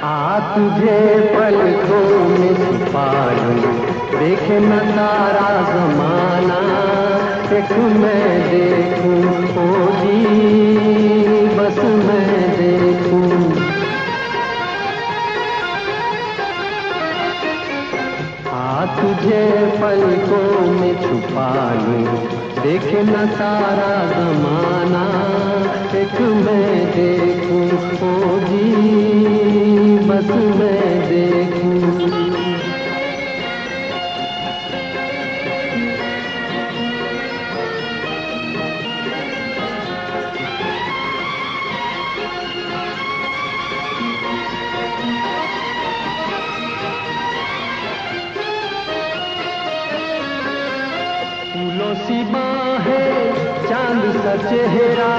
तुझे पलकों में छुपा लूँ देखे न जमाना, एक मैं देखूँ, ओ जी, बस मैं देखूँ। आ तुझे पलकों में छुपा लूँ देखे न सारा जमाना, एक मैं देखूँ, ओ जी बस मैं देखूँ। फूलों सी है चाँद सा चेहरा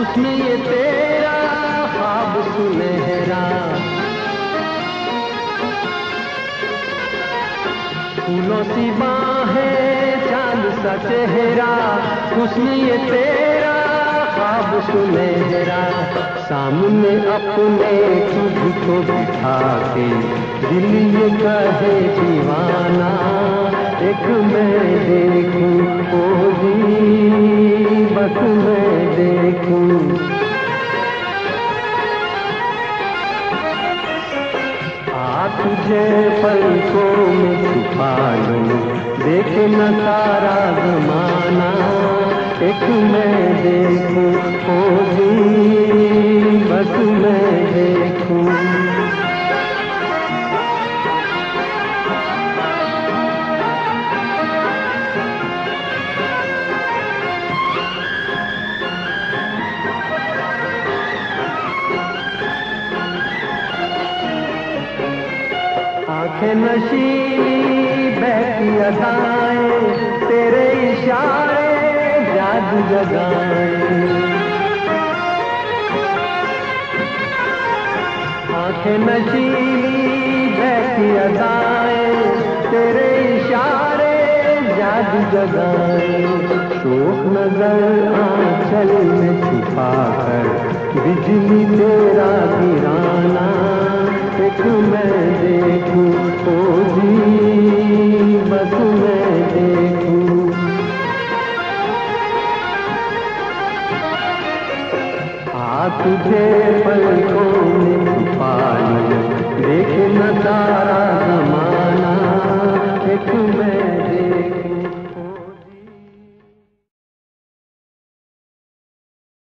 उसमें ये तेरा फूलों सी है चाँद सा चेहरा उसमें ये तेरा ख्वाब सुनहरा सामने अपने तुझको बिठा के दिल ये कहे दीवाना, एक मैं देखूँ, ओ जी, बस मैं देखूँ। तुझे पलकों में देख देखे न सारा जमाना एक मैं देखूँ ओ जी बस मैं आँखें नशीली बहती अदाएँ, तेरे इशारे जादू जगाए। आँखें नशीली बहती अदाएँ, तेरे इशारे जादू जगाए। शोक नज़र आंचल में छुपा कर बिजली तुझे पलकों में पानी। देख नज़ारा जमाना एक मैं देखूँ